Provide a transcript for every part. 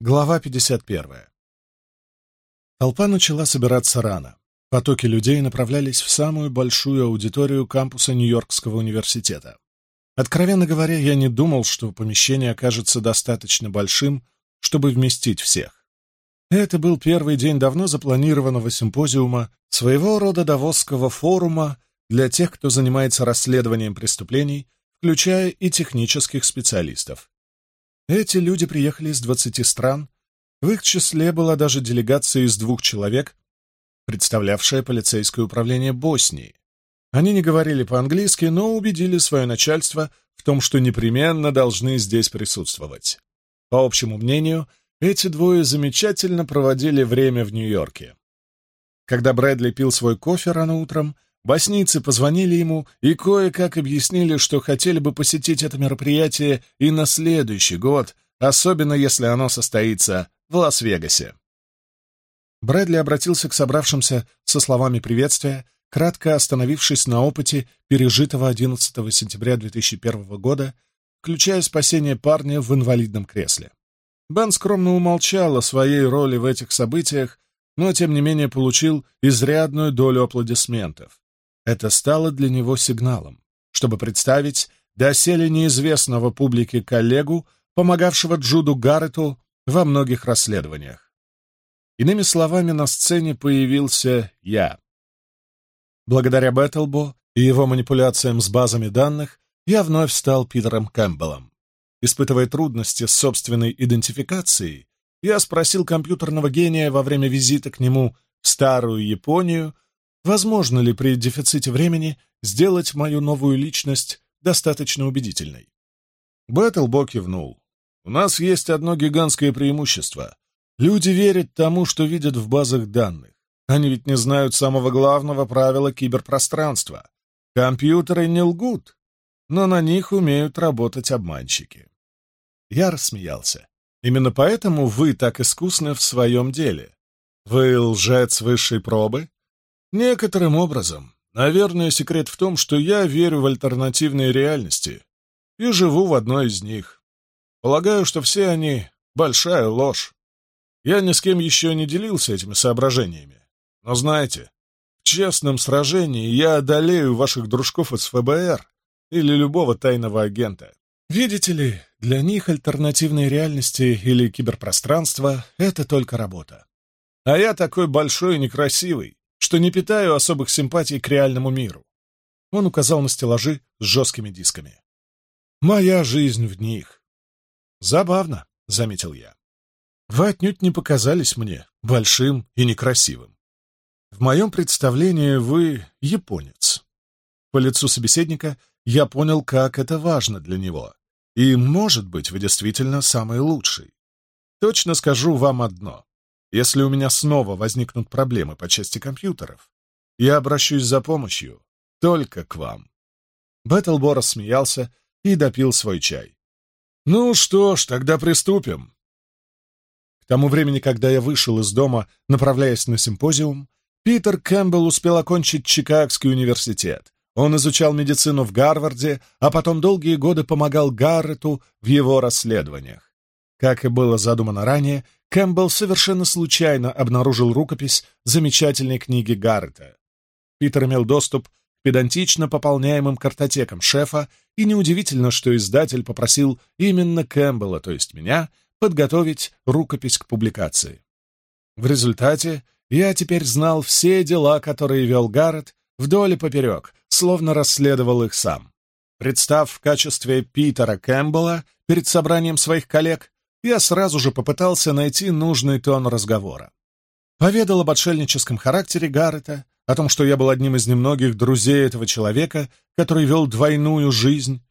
Глава 51. Толпа начала собираться рано. Потоки людей направлялись в самую большую аудиторию кампуса Нью-Йоркского университета. Откровенно говоря, я не думал, что помещение окажется достаточно большим, чтобы вместить всех. Это был первый день давно запланированного симпозиума, своего рода давосского форума для тех, кто занимается расследованием преступлений, включая и технических специалистов. Эти люди приехали из двадцати стран, в их числе была даже делегация из двух человек, представлявшая полицейское управление Боснии. Они не говорили по-английски, но убедили свое начальство в том, что непременно должны здесь присутствовать. По общему мнению, эти двое замечательно проводили время в Нью-Йорке. Когда Брэдли пил свой кофе рано утром, Босницы позвонили ему и кое-как объяснили, что хотели бы посетить это мероприятие и на следующий год, особенно если оно состоится в Лас-Вегасе. Брэдли обратился к собравшимся со словами приветствия, кратко остановившись на опыте пережитого 11 сентября 2001 года, включая спасение парня в инвалидном кресле. Бен скромно умолчал о своей роли в этих событиях, но, тем не менее, получил изрядную долю аплодисментов. Это стало для него сигналом, чтобы представить доселе неизвестного публике коллегу, помогавшего Джуду Гаррету во многих расследованиях. Иными словами, на сцене появился я. Благодаря Бэттлбо и его манипуляциям с базами данных я вновь стал Питером Кэмпбеллом. Испытывая трудности с собственной идентификацией, я спросил компьютерного гения во время визита к нему в старую Японию, Возможно ли при дефиците времени сделать мою новую личность достаточно убедительной? Бэттлбо кивнул. У нас есть одно гигантское преимущество. Люди верят тому, что видят в базах данных. Они ведь не знают самого главного правила киберпространства. Компьютеры не лгут, но на них умеют работать обманщики. Я рассмеялся. Именно поэтому вы так искусны в своем деле. Вы лжец высшей пробы, Некоторым образом. Наверное, секрет в том, что я верю в альтернативные реальности и живу в одной из них. Полагаю, что все они — большая ложь. Я ни с кем еще не делился этими соображениями. Но знаете, в честном сражении я одолею ваших дружков из ФБР или любого тайного агента. Видите ли, для них альтернативные реальности или киберпространство — это только работа. А я такой большой и некрасивый что не питаю особых симпатий к реальному миру. Он указал на стеллажи с жесткими дисками. «Моя жизнь в них». «Забавно», — заметил я. «Вы отнюдь не показались мне большим и некрасивым. В моем представлении вы японец». По лицу собеседника я понял, как это важно для него. И, может быть, вы действительно самый лучший. Точно скажу вам одно. Если у меня снова возникнут проблемы по части компьютеров, я обращусь за помощью только к вам. Бэттлбор рассмеялся и допил свой чай. Ну что ж, тогда приступим. К тому времени, когда я вышел из дома, направляясь на симпозиум, Питер Кэмпбелл успел окончить Чикагский университет. Он изучал медицину в Гарварде, а потом долгие годы помогал Гаррету в его расследованиях. Как и было задумано ранее, Кэмпбелл совершенно случайно обнаружил рукопись замечательной книги Гаррета. Питер имел доступ к педантично пополняемым картотекам шефа, и неудивительно, что издатель попросил именно Кэмпбелла, то есть меня, подготовить рукопись к публикации. В результате я теперь знал все дела, которые вел Гаррет, вдоль и поперек, словно расследовал их сам. Представ в качестве Питера Кэмпбелла перед собранием своих коллег, я сразу же попытался найти нужный тон разговора. Поведал об отшельническом характере Гаррета, о том, что я был одним из немногих друзей этого человека, который вел двойную жизнь.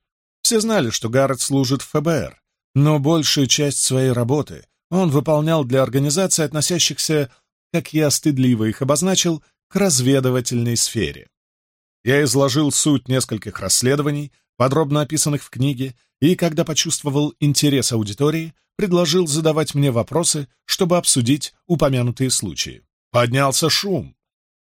Все знали, что Гаррет служит в ФБР, но большую часть своей работы он выполнял для организаций, относящихся, как я стыдливо их обозначил, к разведывательной сфере. Я изложил суть нескольких расследований, подробно описанных в книге, и, когда почувствовал интерес аудитории, предложил задавать мне вопросы, чтобы обсудить упомянутые случаи. Поднялся шум.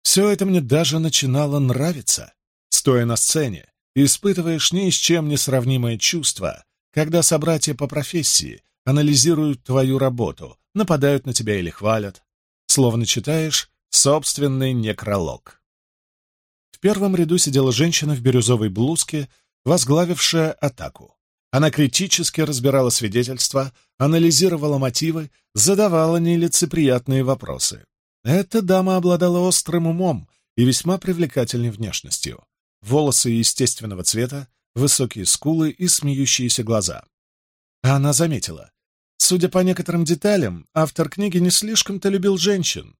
Все это мне даже начинало нравиться. Стоя на сцене, испытываешь ни с чем не сравнимое чувство, когда собратья по профессии анализируют твою работу, нападают на тебя или хвалят, словно читаешь собственный некролог. В первом ряду сидела женщина в бирюзовой блузке, возглавившая атаку. Она критически разбирала свидетельства, анализировала мотивы, задавала нелицеприятные вопросы. Эта дама обладала острым умом и весьма привлекательной внешностью. Волосы естественного цвета, высокие скулы и смеющиеся глаза. Она заметила. Судя по некоторым деталям, автор книги не слишком-то любил женщин.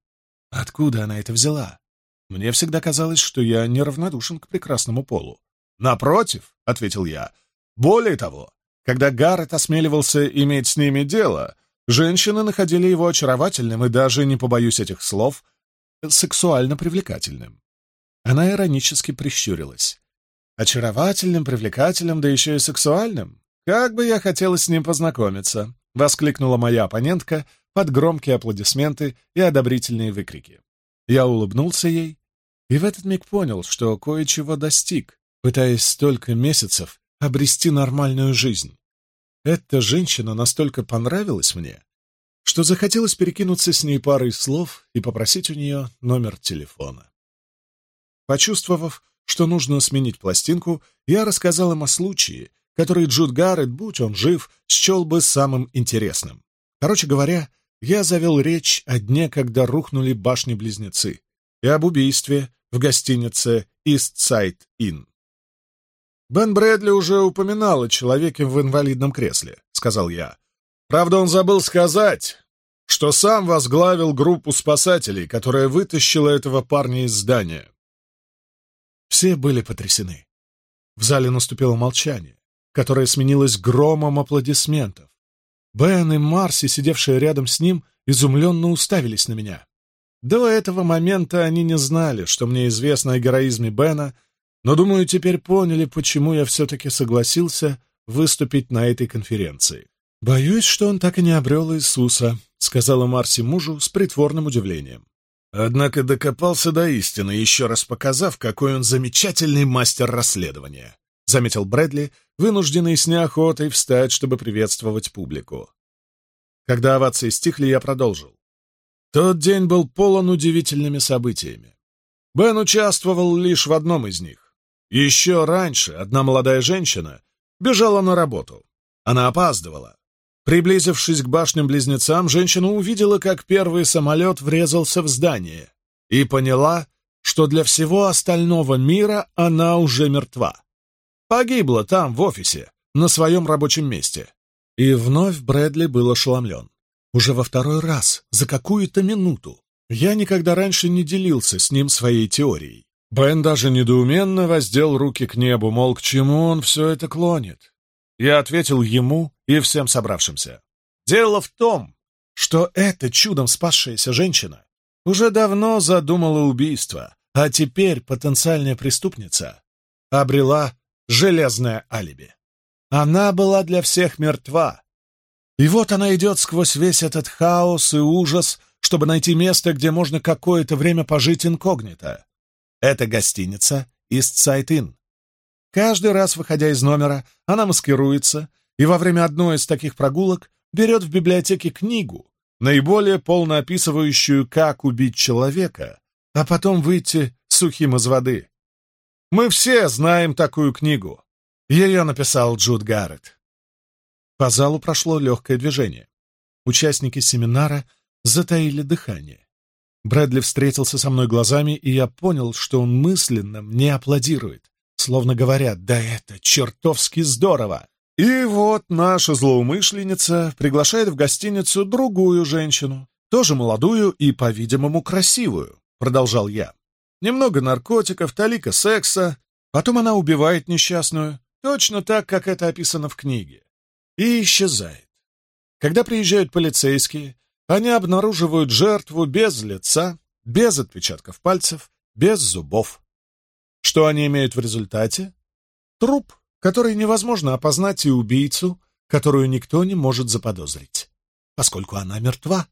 Откуда она это взяла? Мне всегда казалось, что я неравнодушен к прекрасному полу. «Напротив», — ответил я, более того, когда Гаррет осмеливался иметь с ними дело, женщины находили его очаровательным и даже, не побоюсь этих слов, сексуально привлекательным. Она иронически прищурилась. «Очаровательным, привлекательным, да еще и сексуальным? Как бы я хотела с ним познакомиться!» — воскликнула моя оппонентка под громкие аплодисменты и одобрительные выкрики. Я улыбнулся ей и в этот миг понял, что кое-чего достиг, пытаясь столько месяцев обрести нормальную жизнь. Эта женщина настолько понравилась мне, что захотелось перекинуться с ней парой слов и попросить у нее номер телефона. Почувствовав, что нужно сменить пластинку, я рассказал им о случае, который Джуд Гаррет, будь он жив, счел бы самым интересным. Короче говоря, я завел речь о дне, когда рухнули башни-близнецы, и об убийстве в гостинице East Side Inn. «Бен Брэдли уже упоминал о человеке в инвалидном кресле», — сказал я. «Правда, он забыл сказать, что сам возглавил группу спасателей, которая вытащила этого парня из здания». Все были потрясены. В зале наступило молчание, которое сменилось громом аплодисментов. Бен и Марси, сидевшие рядом с ним, изумленно уставились на меня. До этого момента они не знали, что мне известно о героизме Бена но, думаю, теперь поняли, почему я все-таки согласился выступить на этой конференции. «Боюсь, что он так и не обрел Иисуса», — сказала Марси мужу с притворным удивлением. Однако докопался до истины, еще раз показав, какой он замечательный мастер расследования, — заметил Брэдли, вынужденный с неохотой встать, чтобы приветствовать публику. Когда овации стихли, я продолжил. Тот день был полон удивительными событиями. Бен участвовал лишь в одном из них. Еще раньше одна молодая женщина бежала на работу. Она опаздывала. Приблизившись к башням-близнецам, женщина увидела, как первый самолет врезался в здание и поняла, что для всего остального мира она уже мертва. Погибла там, в офисе, на своем рабочем месте. И вновь Брэдли был ошеломлен. Уже во второй раз, за какую-то минуту. Я никогда раньше не делился с ним своей теорией. Бен даже недоуменно воздел руки к небу, мол, к чему он все это клонит. Я ответил ему и всем собравшимся. Дело в том, что эта чудом спасшаяся женщина уже давно задумала убийство, а теперь потенциальная преступница обрела железное алиби. Она была для всех мертва. И вот она идет сквозь весь этот хаос и ужас, чтобы найти место, где можно какое-то время пожить инкогнито. Это гостиница «Истсайтин». Каждый раз, выходя из номера, она маскируется и во время одной из таких прогулок берет в библиотеке книгу, наиболее полно описывающую, как убить человека, а потом выйти сухим из воды. Мы все знаем такую книгу. Ее написал Джуд Гарретт. По залу прошло легкое движение. Участники семинара затаили дыхание. Брэдли встретился со мной глазами, и я понял, что он мысленно мне аплодирует, словно говоря «Да это чертовски здорово!» И вот наша злоумышленница приглашает в гостиницу другую женщину, тоже молодую и, по-видимому, красивую, продолжал я. Немного наркотиков, талика секса, потом она убивает несчастную, точно так, как это описано в книге, и исчезает. Когда приезжают полицейские, они обнаруживают жертву без лица, без отпечатков пальцев, без зубов. Что они имеют в результате? Труп, который невозможно опознать и убийцу, которую никто не может заподозрить, поскольку она мертва.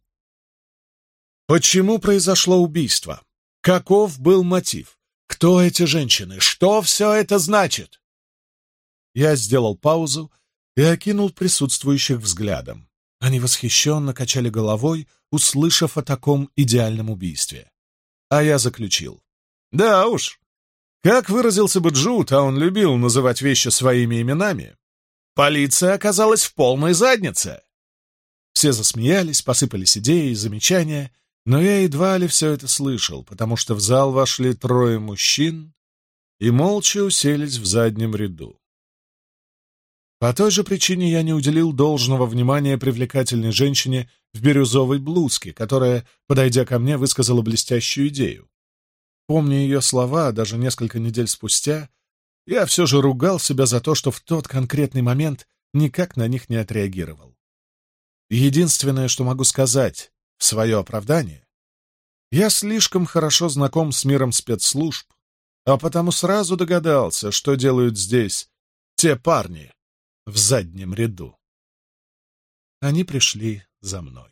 Почему произошло убийство? Каков был мотив? Кто эти женщины? Что все это значит? Я сделал паузу и окинул присутствующих взглядом. Они восхищенно качали головой, услышав о таком идеальном убийстве. А я заключил. Да уж, как выразился бы Джуд, а он любил называть вещи своими именами, полиция оказалась в полной заднице. Все засмеялись, посыпались идеи и замечания, но я едва ли все это слышал, потому что в зал вошли трое мужчин и молча уселись в заднем ряду. По той же причине я не уделил должного внимания привлекательной женщине в бирюзовой блузке, которая, подойдя ко мне, высказала блестящую идею. Помня ее слова, даже несколько недель спустя, я все же ругал себя за то, что в тот конкретный момент никак на них не отреагировал. Единственное, что могу сказать в свое оправдание, я слишком хорошо знаком с миром спецслужб, а потому сразу догадался, что делают здесь те парни, в заднем ряду. Они пришли за мной.